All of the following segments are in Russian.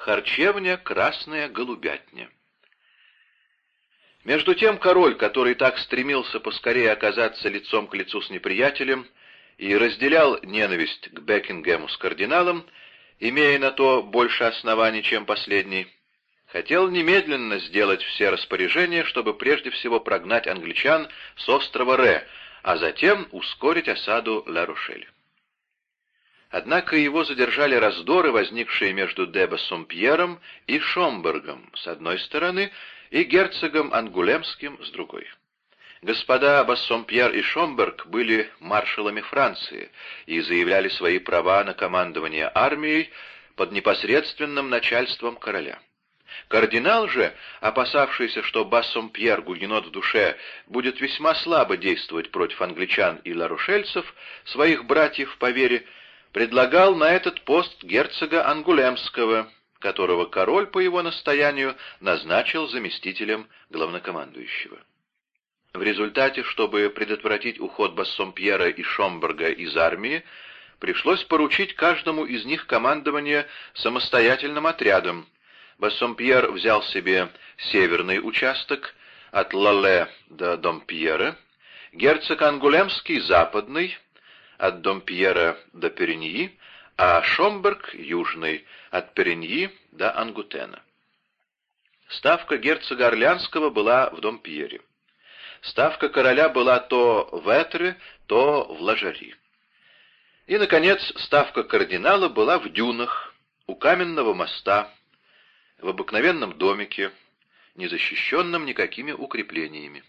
харчевня «Красная голубятня». Между тем король, который так стремился поскорее оказаться лицом к лицу с неприятелем и разделял ненависть к Бекингему с кардиналом, имея на то больше оснований, чем последний, хотел немедленно сделать все распоряжения, чтобы прежде всего прогнать англичан с острова Ре, а затем ускорить осаду Ла-Рошель. Однако его задержали раздоры, возникшие между де Пьером и Шомбергом с одной стороны и герцогом Ангулемским с другой. Господа Бассомпьер и Шомберг были маршалами Франции и заявляли свои права на командование армией под непосредственным начальством короля. Кардинал же, опасавшийся, что Бассомпьер, гугенот в душе, будет весьма слабо действовать против англичан и ларушельцев, своих братьев по вере, предлагал на этот пост герцога Ангулемского, которого король по его настоянию назначил заместителем главнокомандующего. В результате, чтобы предотвратить уход Бассомпьера и Шомберга из армии, пришлось поручить каждому из них командование самостоятельным отрядом. Бассомпьер взял себе северный участок от Лале до Домпьера, герцог Ангулемский — западный, от Домпьера до Переньи, а Шомберг — южный, от Переньи до Ангутена. Ставка герцога Орлянского была в Домпьере. Ставка короля была то в Этре, то в Лажари. И, наконец, ставка кардинала была в дюнах, у каменного моста, в обыкновенном домике, не защищенном никакими укреплениями.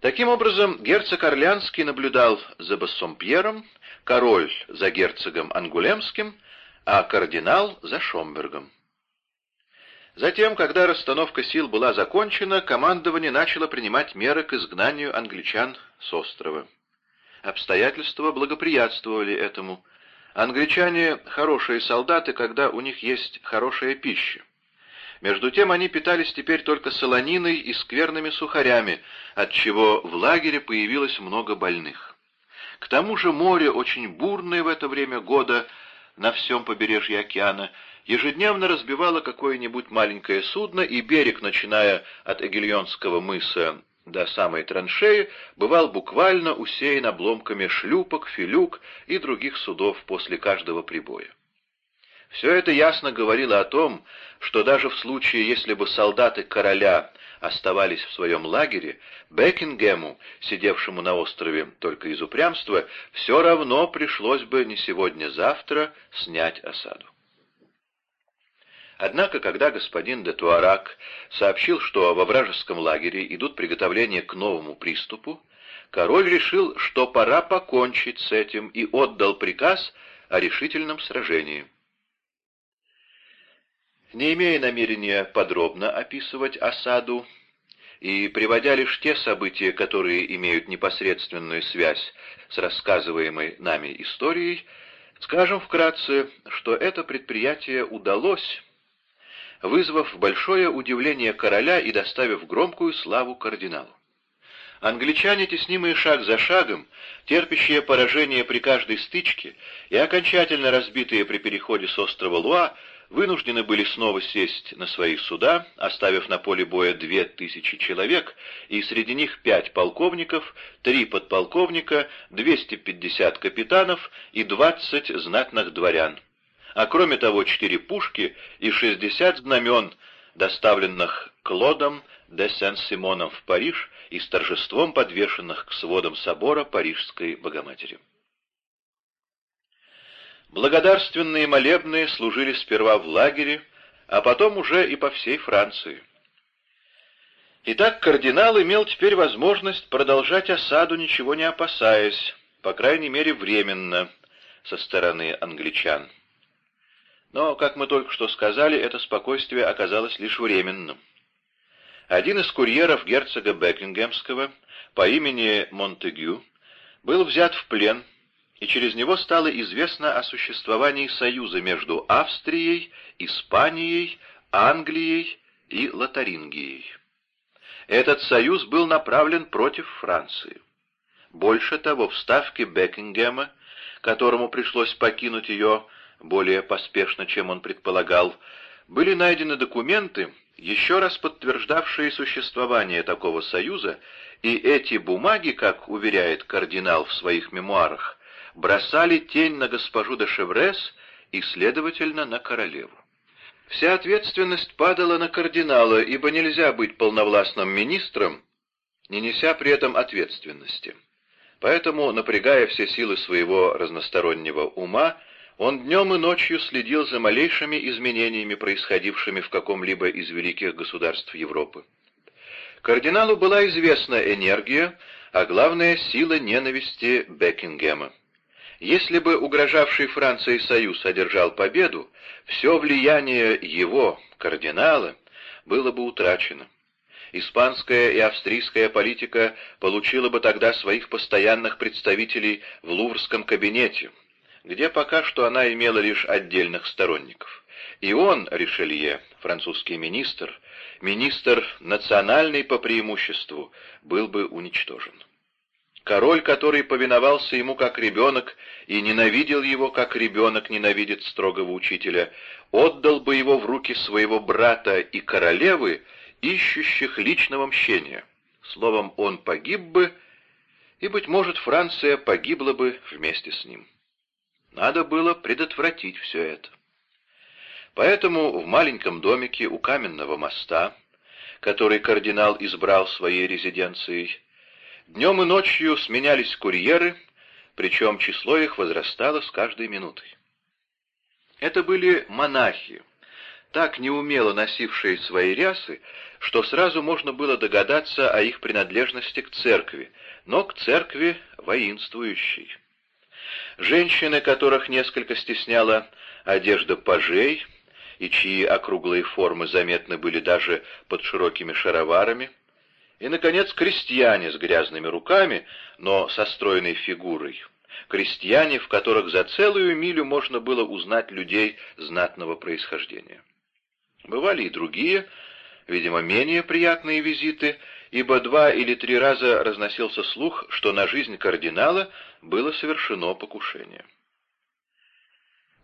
Таким образом, герцог Орлянский наблюдал за Бассомпьером, король за герцогом Ангулемским, а кардинал за Шомбергом. Затем, когда расстановка сил была закончена, командование начало принимать меры к изгнанию англичан с острова. Обстоятельства благоприятствовали этому. Англичане — хорошие солдаты, когда у них есть хорошая пища. Между тем они питались теперь только солониной и скверными сухарями, отчего в лагере появилось много больных. К тому же море, очень бурное в это время года на всем побережье океана, ежедневно разбивало какое-нибудь маленькое судно, и берег, начиная от Эгильонского мыса до самой траншеи, бывал буквально усеян обломками шлюпок, филюк и других судов после каждого прибоя. Все это ясно говорило о том, что даже в случае, если бы солдаты короля оставались в своем лагере, Бекингему, сидевшему на острове только из упрямства, все равно пришлось бы не сегодня-завтра снять осаду. Однако, когда господин де Туарак сообщил, что во вражеском лагере идут приготовления к новому приступу, король решил, что пора покончить с этим и отдал приказ о решительном сражении. Не имея намерения подробно описывать осаду и приводя лишь те события, которые имеют непосредственную связь с рассказываемой нами историей, скажем вкратце, что это предприятие удалось, вызвав большое удивление короля и доставив громкую славу кардиналу. Англичане, теснимые шаг за шагом, терпящие поражение при каждой стычке и окончательно разбитые при переходе с острова Луа, вынуждены были снова сесть на свои суда, оставив на поле боя две тысячи человек, и среди них пять полковников, три подполковника, 250 капитанов и 20 знатных дворян а кроме того четыре пушки и шестьдесят знамен, доставленных Клодом де Сен-Симоном в Париж и с торжеством подвешенных к сводам собора Парижской Богоматери. Благодарственные молебные служили сперва в лагере, а потом уже и по всей Франции. Итак, кардинал имел теперь возможность продолжать осаду, ничего не опасаясь, по крайней мере временно, со стороны англичан. Но, как мы только что сказали, это спокойствие оказалось лишь временным. Один из курьеров герцога Бекингемского по имени Монтегю был взят в плен, и через него стало известно о существовании союза между Австрией, Испанией, Англией и Лотарингией. Этот союз был направлен против Франции. Больше того, в ставке Бекингема, которому пришлось покинуть ее более поспешно, чем он предполагал, были найдены документы, еще раз подтверждавшие существование такого союза, и эти бумаги, как уверяет кардинал в своих мемуарах, бросали тень на госпожу де Шеврес и, следовательно, на королеву. Вся ответственность падала на кардинала, ибо нельзя быть полновластным министром, не неся при этом ответственности. Поэтому, напрягая все силы своего разностороннего ума, он днем и ночью следил за малейшими изменениями, происходившими в каком-либо из великих государств Европы. Кардиналу была известна энергия, а главное — сила ненависти Бекингема. Если бы угрожавший Франции союз одержал победу, все влияние его, кардинала, было бы утрачено. Испанская и австрийская политика получила бы тогда своих постоянных представителей в Луврском кабинете, где пока что она имела лишь отдельных сторонников. И он, Ришелье, французский министр, министр национальный по преимуществу, был бы уничтожен. Король, который повиновался ему как ребенок и ненавидел его, как ребенок ненавидит строгого учителя, отдал бы его в руки своего брата и королевы, ищущих личного мщения. Словом, он погиб бы, и, быть может, Франция погибла бы вместе с ним. Надо было предотвратить все это. Поэтому в маленьком домике у каменного моста, который кардинал избрал своей резиденцией, днем и ночью сменялись курьеры, причем число их возрастало с каждой минутой. Это были монахи, так неумело носившие свои рясы, что сразу можно было догадаться о их принадлежности к церкви, но к церкви воинствующей. Женщины, которых несколько стесняла одежда пажей, и чьи округлые формы заметны были даже под широкими шароварами, и, наконец, крестьяне с грязными руками, но со стройной фигурой, крестьяне, в которых за целую милю можно было узнать людей знатного происхождения. Бывали и другие, видимо, менее приятные визиты, ибо два или три раза разносился слух, что на жизнь кардинала было совершено покушение.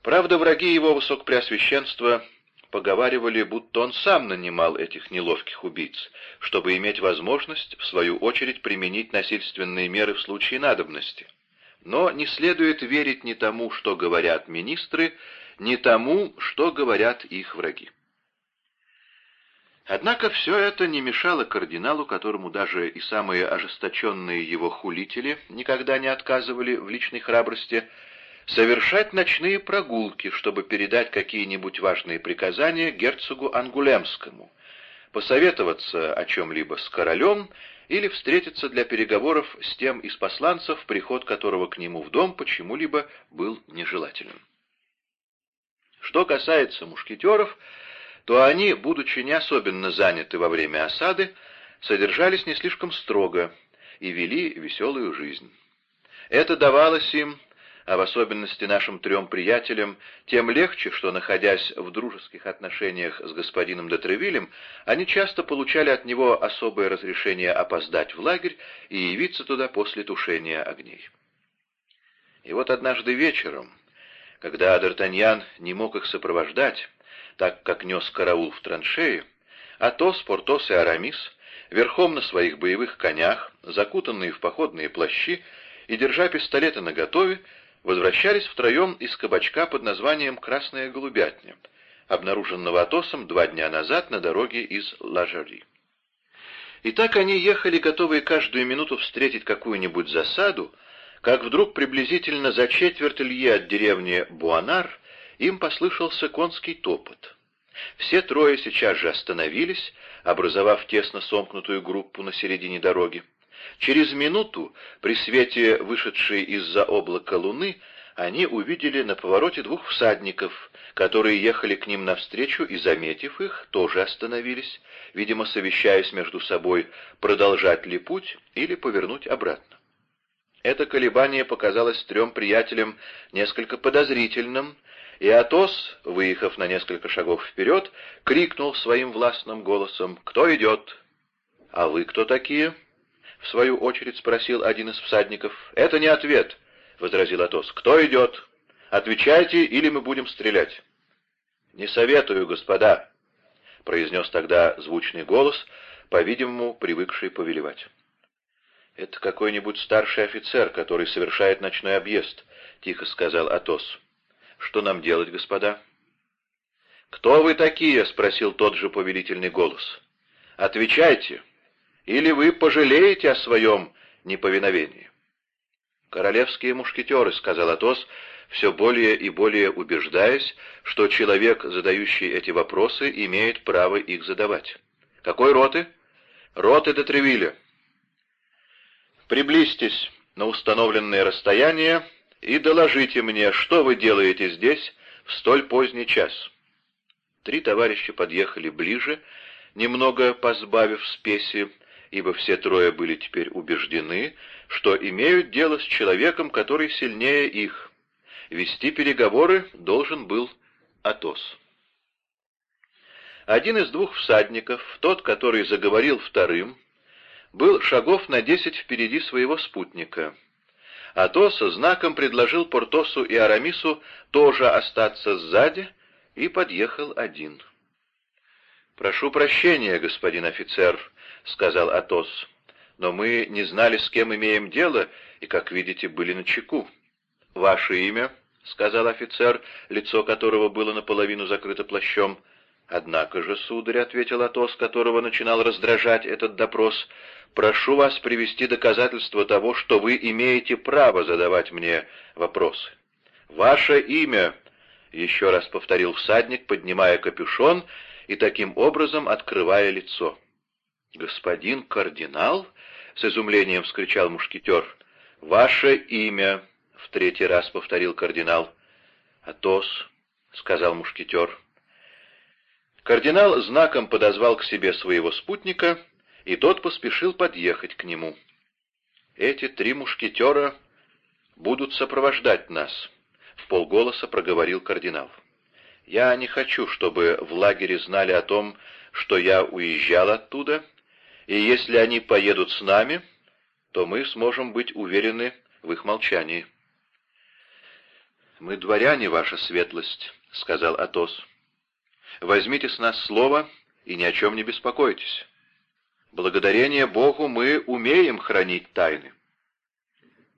Правда, враги его высокопреосвященства поговаривали, будто он сам нанимал этих неловких убийц, чтобы иметь возможность, в свою очередь, применить насильственные меры в случае надобности. Но не следует верить ни тому, что говорят министры, ни тому, что говорят их враги. Однако все это не мешало кардиналу, которому даже и самые ожесточенные его хулители никогда не отказывали в личной храбрости, совершать ночные прогулки, чтобы передать какие-нибудь важные приказания герцогу Ангулемскому, посоветоваться о чем-либо с королем или встретиться для переговоров с тем из посланцев, приход которого к нему в дом почему-либо был нежелательным. Что касается мушкетеров, то они, будучи не особенно заняты во время осады, содержались не слишком строго и вели веселую жизнь. Это давалось им, а в особенности нашим трем приятелям, тем легче, что, находясь в дружеских отношениях с господином Детревилем, они часто получали от него особое разрешение опоздать в лагерь и явиться туда после тушения огней. И вот однажды вечером, когда Д'Артаньян не мог их сопровождать, так как нес караул в траншеи, Атос, Портос и Арамис, верхом на своих боевых конях, закутанные в походные плащи и держа пистолеты наготове, возвращались втроем из кабачка под названием «Красная голубятня», обнаруженного Атосом два дня назад на дороге из Лажари. И так они ехали, готовые каждую минуту встретить какую-нибудь засаду, как вдруг приблизительно за четверть лье от деревни Буанар им послышался конский топот. Все трое сейчас же остановились, образовав тесно сомкнутую группу на середине дороги. Через минуту, при свете вышедшей из-за облака луны, они увидели на повороте двух всадников, которые ехали к ним навстречу и, заметив их, тоже остановились, видимо, совещаясь между собой, продолжать ли путь или повернуть обратно. Это колебание показалось трем приятелям несколько подозрительным, и Атос, выехав на несколько шагов вперед, крикнул своим властным голосом «Кто идет?» «А вы кто такие?» — в свою очередь спросил один из всадников. «Это не ответ», — возразил Атос. «Кто идет?» Отвечайте, или мы будем стрелять». «Не советую, господа», — произнес тогда звучный голос, по-видимому, привыкший повелевать. «Это какой-нибудь старший офицер, который совершает ночной объезд», — тихо сказал Атос. «Что нам делать, господа?» «Кто вы такие?» — спросил тот же повелительный голос. «Отвечайте, или вы пожалеете о своем неповиновении». «Королевские мушкетеры», — сказал Атос, все более и более убеждаясь, что человек, задающий эти вопросы, имеет право их задавать. «Какой роты?» «Роты де Тревиля». «Приблизьтесь на установленное расстояние и доложите мне, что вы делаете здесь в столь поздний час». Три товарища подъехали ближе, немного позбавив спеси, ибо все трое были теперь убеждены, что имеют дело с человеком, который сильнее их. Вести переговоры должен был Атос. Один из двух всадников, тот, который заговорил вторым, был шагов на десять впереди своего спутника. Атос знаком предложил Портосу и Арамису тоже остаться сзади, и подъехал один. «Прошу прощения, господин офицер», — сказал Атос, — «но мы не знали, с кем имеем дело, и, как видите, были на чеку». «Ваше имя?» — сказал офицер, лицо которого было наполовину закрыто плащом. «Однако же, сударь», — ответил Атос, которого начинал раздражать этот допрос, — «прошу вас привести доказательства того, что вы имеете право задавать мне вопросы». «Ваше имя», еще раз повторил всадник, поднимая капюшон и таким образом открывая лицо. «Господин кардинал?» — с изумлением вскричал мушкетер. «Ваше имя!» — в третий раз повторил кардинал. «Атос», — сказал мушкетер. Кардинал знаком подозвал к себе своего спутника, и тот поспешил подъехать к нему. «Эти три мушкетера будут сопровождать нас», — в полголоса проговорил кардинал. «Я не хочу, чтобы в лагере знали о том, что я уезжал оттуда, и если они поедут с нами, то мы сможем быть уверены в их молчании». «Мы дворяне, ваша светлость», — сказал Атос. «Возьмите с нас слово и ни о чем не беспокойтесь. Благодарение Богу мы умеем хранить тайны».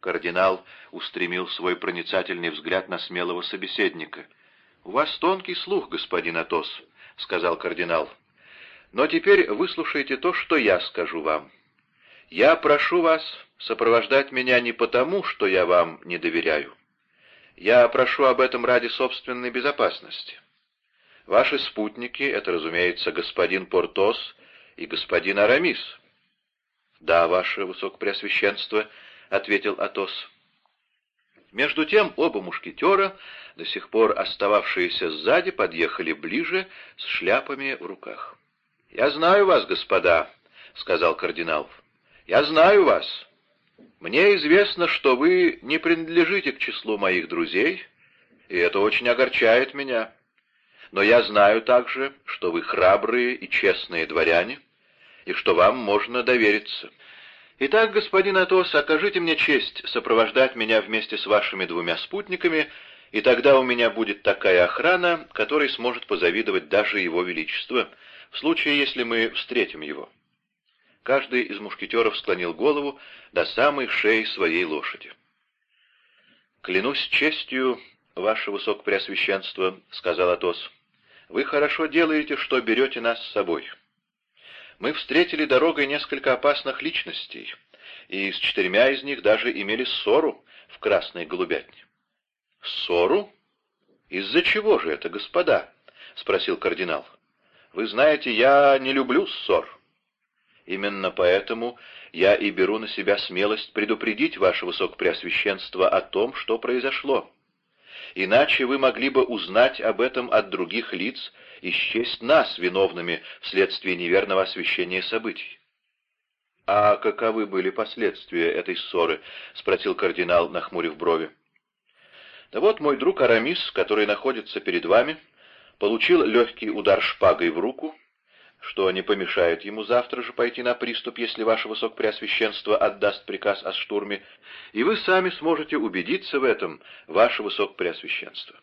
Кардинал устремил свой проницательный взгляд на смелого собеседника. «У вас тонкий слух, господин Атос», — сказал кардинал. «Но теперь выслушайте то, что я скажу вам. Я прошу вас сопровождать меня не потому, что я вам не доверяю. Я прошу об этом ради собственной безопасности. Ваши спутники — это, разумеется, господин Портос и господин Арамис». «Да, ваше высокопреосвященство», — ответил Атос. Между тем оба мушкетера, до сих пор остававшиеся сзади, подъехали ближе с шляпами в руках. «Я знаю вас, господа», — сказал кардинал. «Я знаю вас. Мне известно, что вы не принадлежите к числу моих друзей, и это очень огорчает меня. Но я знаю также, что вы храбрые и честные дворяне, и что вам можно довериться. Итак, господин Атос, окажите мне честь сопровождать меня вместе с вашими двумя спутниками, и тогда у меня будет такая охрана, которой сможет позавидовать даже его величество, в случае, если мы встретим его». Каждый из мушкетеров склонил голову до самой шеи своей лошади. «Клянусь честью, ваше высокопреосвященство», — сказал Атос, — «вы хорошо делаете, что берете нас с собой» мы встретили дорогой несколько опасных личностей, и с четырьмя из них даже имели ссору в Красной Голубятне. «Ссору? Из-за чего же это, господа?» — спросил кардинал. «Вы знаете, я не люблю ссор. Именно поэтому я и беру на себя смелость предупредить ваше высокопреосвященство о том, что произошло. Иначе вы могли бы узнать об этом от других лиц и счесть нас виновными вследствие неверного освещения событий. «А каковы были последствия этой ссоры?» — спросил кардинал, нахмурив брови. «Да вот мой друг Арамис, который находится перед вами, получил легкий удар шпагой в руку, что не помешает ему завтра же пойти на приступ, если ваше высокопреосвященство отдаст приказ о штурме, и вы сами сможете убедиться в этом, ваше высокопреосвященство.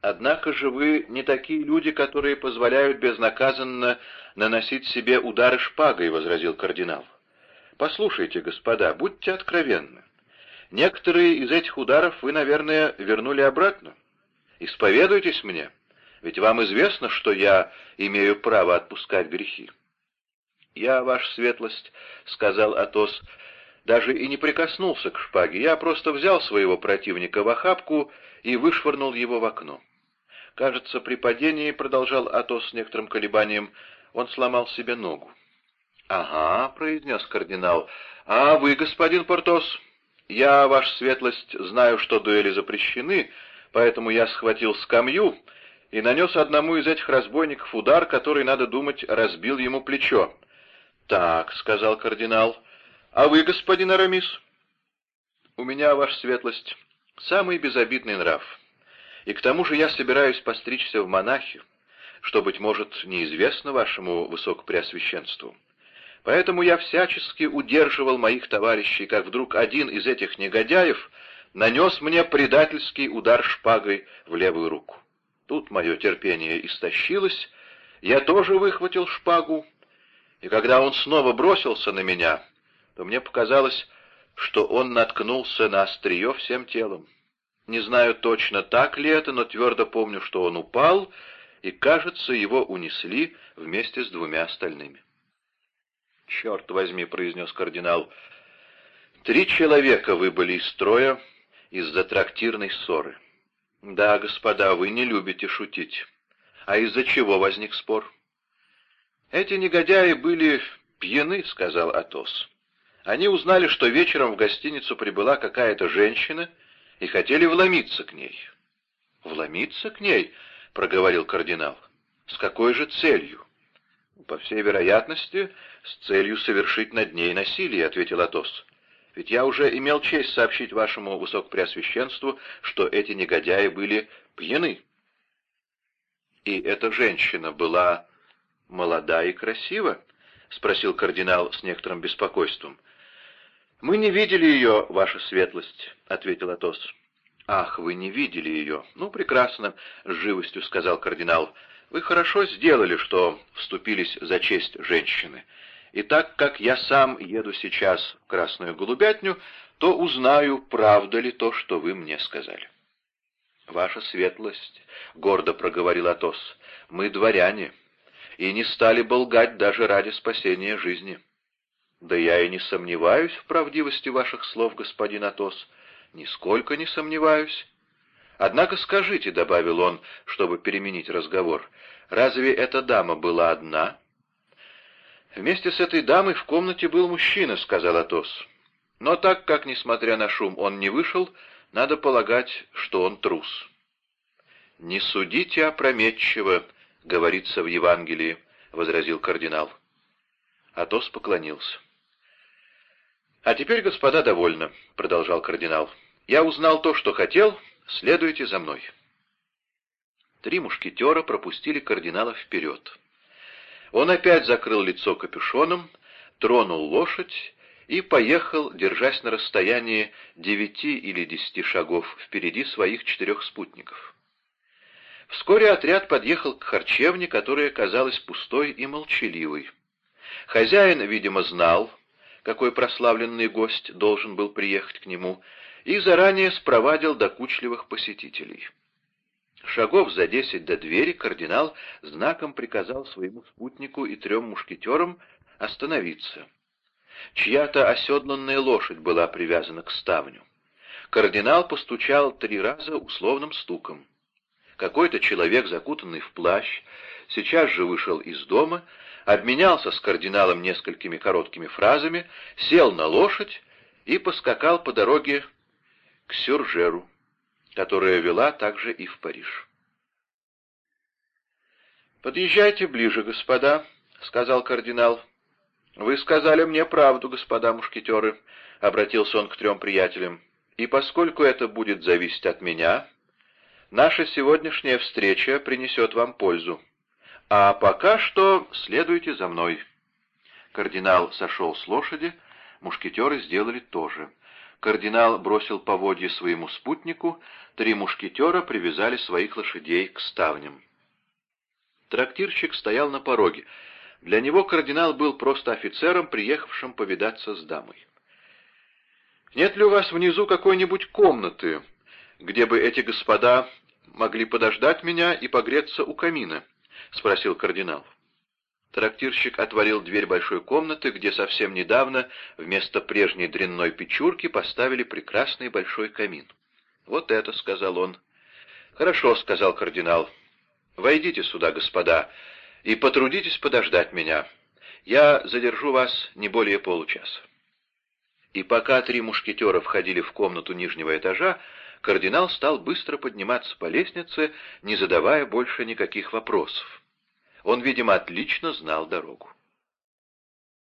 Однако же вы не такие люди, которые позволяют безнаказанно наносить себе удары шпагой, — возразил кардинал. Послушайте, господа, будьте откровенны. Некоторые из этих ударов вы, наверное, вернули обратно. Исповедуйтесь мне, ведь вам известно, что я имею право отпускать грехи. «Я, ваша светлость», — сказал Атос, — «даже и не прикоснулся к шпаге. Я просто взял своего противника в охапку и вышвырнул его в окно. Кажется, при падении, — продолжал Атос с некоторым колебанием, — он сломал себе ногу. «Ага», — произнес кардинал, — «а вы, господин Портос?» «Я, ваша светлость, знаю, что дуэли запрещены, поэтому я схватил скамью и нанес одному из этих разбойников удар, который, надо думать, разбил ему плечо». «Так», — сказал кардинал, — «а вы, господин Арамис?» «У меня, ваша светлость, самый безобидный нрав, и к тому же я собираюсь постричься в монахи, что, быть может, неизвестно вашему высокопреосвященству». Поэтому я всячески удерживал моих товарищей, как вдруг один из этих негодяев нанес мне предательский удар шпагой в левую руку. Тут мое терпение истощилось, я тоже выхватил шпагу, и когда он снова бросился на меня, то мне показалось, что он наткнулся на острие всем телом. Не знаю точно, так ли это, но твердо помню, что он упал, и, кажется, его унесли вместе с двумя остальными. «Черт возьми», — произнес кардинал, — «три человека выбыли из строя из-за трактирной ссоры». «Да, господа, вы не любите шутить. А из-за чего возник спор?» «Эти негодяи были пьяны», — сказал Атос. «Они узнали, что вечером в гостиницу прибыла какая-то женщина и хотели вломиться к ней». «Вломиться к ней?» — проговорил кардинал. «С какой же целью?» «По всей вероятности, с целью совершить над ней насилие», — ответил Атос. «Ведь я уже имел честь сообщить вашему высокопреосвященству, что эти негодяи были пьяны». «И эта женщина была молода и красива?» — спросил кардинал с некоторым беспокойством. «Мы не видели ее, ваша светлость», — ответил Атос. «Ах, вы не видели ее! Ну, прекрасно!» — с живостью сказал кардинал. «Вы хорошо сделали, что вступились за честь женщины. И так как я сам еду сейчас в Красную Голубятню, то узнаю, правда ли то, что вы мне сказали». «Ваша светлость», — гордо проговорил Атос, — «мы дворяне, и не стали бы даже ради спасения жизни». «Да я и не сомневаюсь в правдивости ваших слов, господин Атос, нисколько не сомневаюсь». «Однако скажите», — добавил он, чтобы переменить разговор, — «разве эта дама была одна?» «Вместе с этой дамой в комнате был мужчина», — сказал Атос. «Но так как, несмотря на шум, он не вышел, надо полагать, что он трус». «Не судите опрометчиво», — говорится в Евангелии, — возразил кардинал. Атос поклонился. «А теперь, господа, довольно», — продолжал кардинал. «Я узнал то, что хотел, Следуйте за мной». Три мушкетера пропустили кардинала вперед. Он опять закрыл лицо капюшоном, тронул лошадь и поехал, держась на расстоянии девяти или десяти шагов впереди своих четырех спутников. Вскоре отряд подъехал к харчевне, которая казалась пустой и молчаливой. Хозяин, видимо, знал, какой прославленный гость должен был приехать к нему, и заранее спровадил докучливых посетителей. Шагов за десять до двери кардинал знаком приказал своему спутнику и трем мушкетерам остановиться. Чья-то оседланная лошадь была привязана к ставню. Кардинал постучал три раза условным стуком. Какой-то человек, закутанный в плащ, сейчас же вышел из дома, обменялся с кардиналом несколькими короткими фразами, сел на лошадь и поскакал по дороге к Сюржеру, которая вела также и в Париж. «Подъезжайте ближе, господа», — сказал кардинал. «Вы сказали мне правду, господа мушкетеры», — обратился он к трем приятелям. «И поскольку это будет зависеть от меня, наша сегодняшняя встреча принесет вам пользу. А пока что следуйте за мной». Кардинал сошел с лошади, мушкетеры сделали то же. Кардинал бросил поводья своему спутнику, три мушкетера привязали своих лошадей к ставням. Трактирщик стоял на пороге. Для него кардинал был просто офицером, приехавшим повидаться с дамой. «Нет ли у вас внизу какой-нибудь комнаты, где бы эти господа могли подождать меня и погреться у камина?» — спросил кардинал. Трактирщик отворил дверь большой комнаты, где совсем недавно вместо прежней дрянной печурки поставили прекрасный большой камин. «Вот это», — сказал он. «Хорошо», — сказал кардинал. «Войдите сюда, господа, и потрудитесь подождать меня. Я задержу вас не более получаса». И пока три мушкетера входили в комнату нижнего этажа, кардинал стал быстро подниматься по лестнице, не задавая больше никаких вопросов. Он, видимо, отлично знал дорогу.